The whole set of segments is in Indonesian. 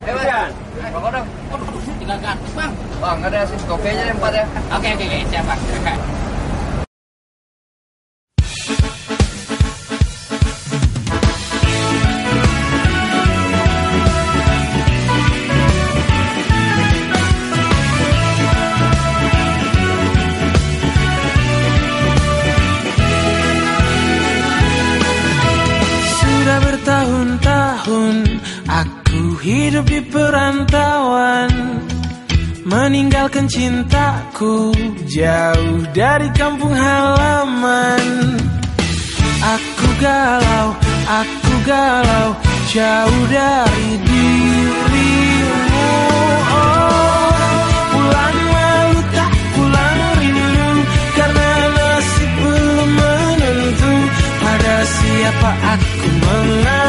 Eh. Rokok dong. Tiga bang. Bang, ada asin kopi aja empat ya. Oke oke oke siap bang. Sudah bertahun-tahun hidup di perantauan Meninggalkan cintaku jauh dari kampung halaman. Aku galau, aku galau jauh dari dirimu. Oh, pulang malu tak pulang rindu Karena nasib belum menentu. Pada siapa aku mengadu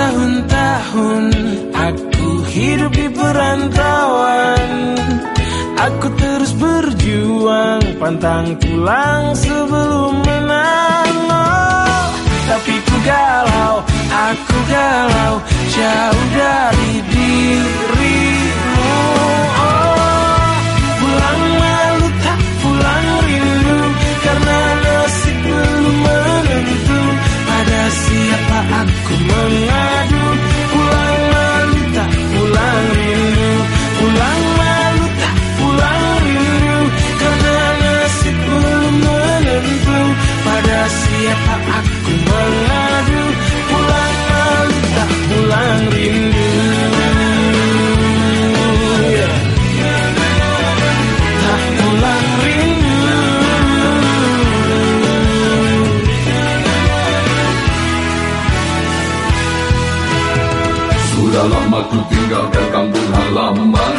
bertahun-tahun aku hidup di perantauan. Aku terus berjuang pantang pulang sebelum menang Oh, Tapi ku galau, aku galau jauh dari dirimu siapa aku mengadu Pulang tak pulang rindu. Tak pulang rindu. Sudah lama ku tinggalkan kampung halaman